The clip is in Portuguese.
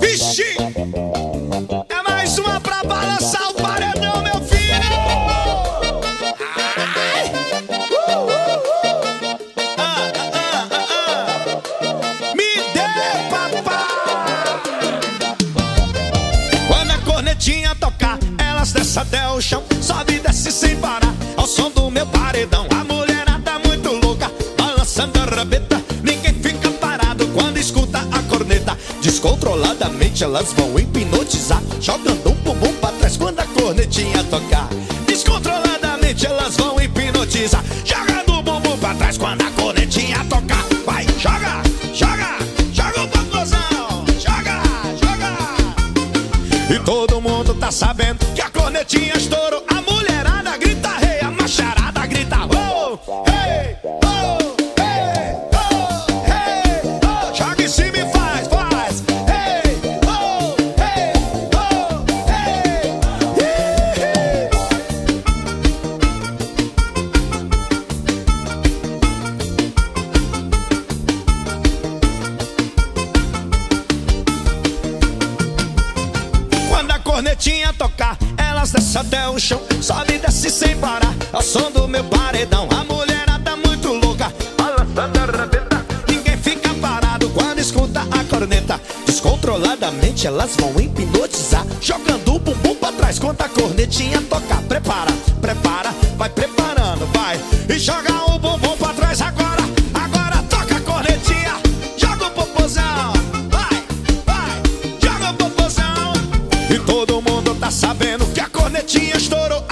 Vixe! É mais uma pra balançar o paredão, meu filho! Ai! Ah, ah, ah. Me dê, papai! Quando a cornetinha tocar, elas descem até o chão, sobe e desce sem parar, ao som do meu paredão. A Descontroladamente elas vão hipnotizar, jogando um bumbum pra trás quando a cornetinha tocar. Descontroladamente elas vão hipnotizar, jogando o bumbum pra trás quando a cornetinha tocar. Vai, joga, joga, joga o popozão, joga, joga. E todo mundo tá sabendo que a cornetinha estourou. A mulherada cornetinha tocar, elas descem até o chão, sobe e desce sem parar. Ao som do meu paredão, a mulherada muito louca. Ninguém fica parado quando escuta a corneta. Descontroladamente elas vão hipnotizar, jogando o bumbum pra trás quando a cornetinha tocar. Prepara, prepara, vai preparando, vai. E joga E todo mundo tá sabendo que a cornetinha estourou.